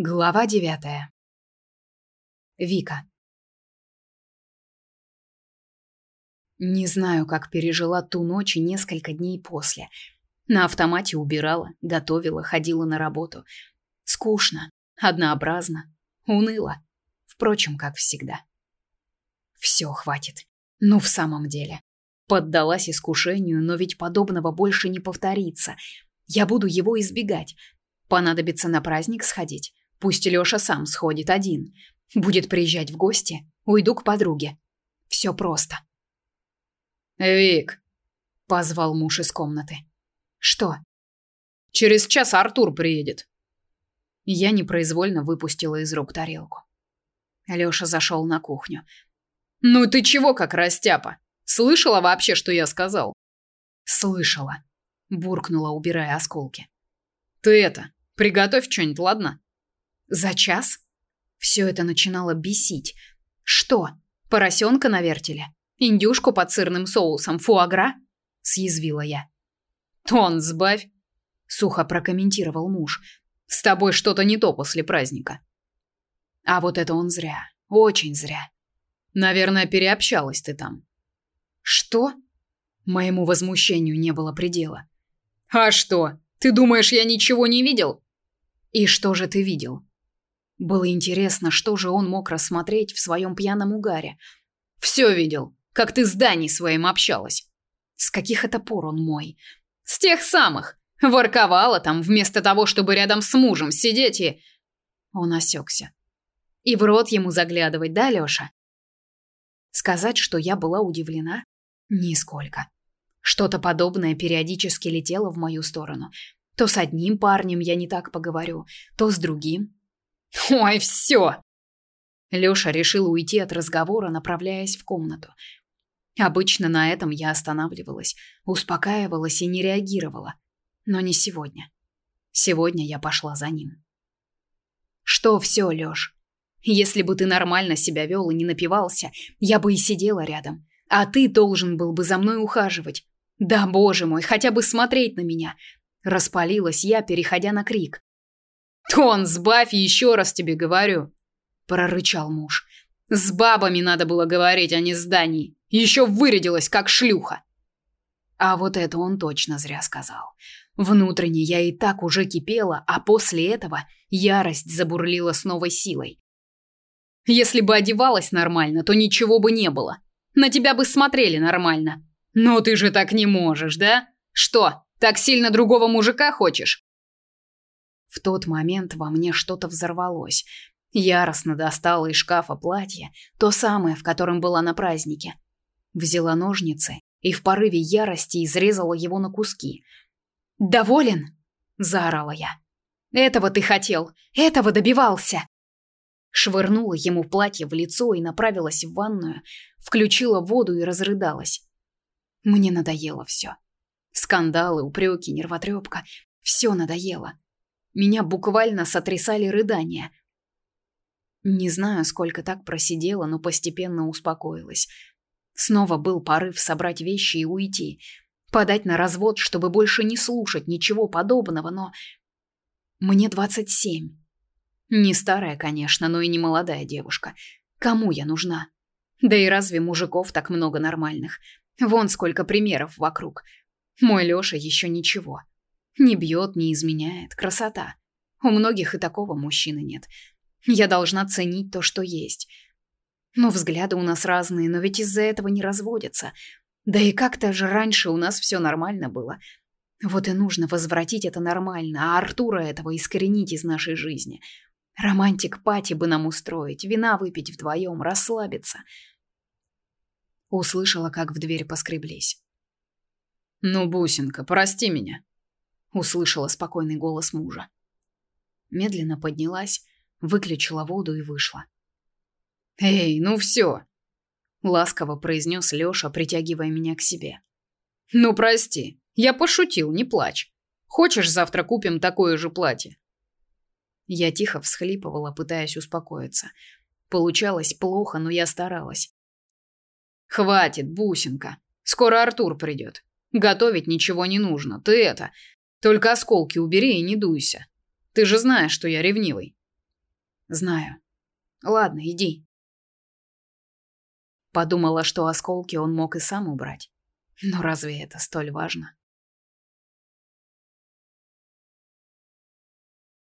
Глава девятая. Вика. Не знаю, как пережила ту ночь и несколько дней после. На автомате убирала, готовила, ходила на работу. Скучно, однообразно, уныло. Впрочем, как всегда. Все, хватит. Ну, в самом деле. Поддалась искушению, но ведь подобного больше не повторится. Я буду его избегать. Понадобится на праздник сходить Пусть Лёша сам сходит один. Будет приезжать в гости. Уйду к подруге. Все просто. «Вик!» — позвал муж из комнаты. «Что?» «Через час Артур приедет». Я непроизвольно выпустила из рук тарелку. Лёша зашел на кухню. «Ну ты чего как растяпа? Слышала вообще, что я сказал?» «Слышала», — буркнула, убирая осколки. «Ты это, приготовь что-нибудь, ладно?» За час? Все это начинало бесить. Что? Поросенка на вертеле? Индюшку под сырным соусом фуагра? Съязвила я. Тон сбавь, сухо прокомментировал муж. С тобой что-то не то после праздника. А вот это он зря. Очень зря. Наверное, переобщалась ты там. Что? Моему возмущению не было предела. А что? Ты думаешь, я ничего не видел? И что же ты видел? Было интересно, что же он мог рассмотреть в своем пьяном угаре. «Все видел, как ты с Даней своим общалась». «С каких это пор он мой?» «С тех самых. Ворковала там, вместо того, чтобы рядом с мужем сидеть и...» Он осекся. «И в рот ему заглядывать, да, Леша?» Сказать, что я была удивлена? Нисколько. Что-то подобное периодически летело в мою сторону. То с одним парнем я не так поговорю, то с другим. Ой, все! Лёша решил уйти от разговора, направляясь в комнату. Обычно на этом я останавливалась, успокаивалась и не реагировала. Но не сегодня. Сегодня я пошла за ним. Что все, Лёш? Если бы ты нормально себя вел и не напивался, я бы и сидела рядом. А ты должен был бы за мной ухаживать. Да, боже мой, хотя бы смотреть на меня. Распалилась я, переходя на крик. «Тон, сбавь еще раз тебе говорю!» – прорычал муж. «С бабами надо было говорить, а не с Даней. Еще вырядилась, как шлюха!» А вот это он точно зря сказал. Внутренне я и так уже кипела, а после этого ярость забурлила с новой силой. Если бы одевалась нормально, то ничего бы не было. На тебя бы смотрели нормально. Но ты же так не можешь, да? Что, так сильно другого мужика хочешь? В тот момент во мне что-то взорвалось. Яростно достала из шкафа платье, то самое, в котором была на празднике. Взяла ножницы и в порыве ярости изрезала его на куски. «Доволен?» – заорала я. «Этого ты хотел! Этого добивался!» Швырнула ему платье в лицо и направилась в ванную, включила воду и разрыдалась. Мне надоело все. Скандалы, упреки, нервотрепка – все надоело. Меня буквально сотрясали рыдания. Не знаю, сколько так просидела, но постепенно успокоилась. Снова был порыв собрать вещи и уйти. Подать на развод, чтобы больше не слушать ничего подобного, но... Мне 27. Не старая, конечно, но и не молодая девушка. Кому я нужна? Да и разве мужиков так много нормальных? Вон сколько примеров вокруг. Мой Лёша ещё ничего. Не бьет, не изменяет. Красота. У многих и такого мужчины нет. Я должна ценить то, что есть. Но взгляды у нас разные, но ведь из-за этого не разводятся. Да и как-то же раньше у нас все нормально было. Вот и нужно возвратить это нормально, а Артура этого искоренить из нашей жизни. Романтик пати бы нам устроить, вина выпить вдвоем, расслабиться. Услышала, как в дверь поскреблись. «Ну, бусинка, прости меня», услышала спокойный голос мужа. Медленно поднялась, выключила воду и вышла. «Эй, ну все!» — ласково произнес Лёша, притягивая меня к себе. «Ну прости, я пошутил, не плачь. Хочешь, завтра купим такое же платье?» Я тихо всхлипывала, пытаясь успокоиться. Получалось плохо, но я старалась. «Хватит, бусинка. Скоро Артур придет. Готовить ничего не нужно. Ты это... Только осколки убери и не дуйся. Ты же знаешь, что я ревнивый. Знаю. Ладно, иди. Подумала, что осколки он мог и сам убрать. Но разве это столь важно?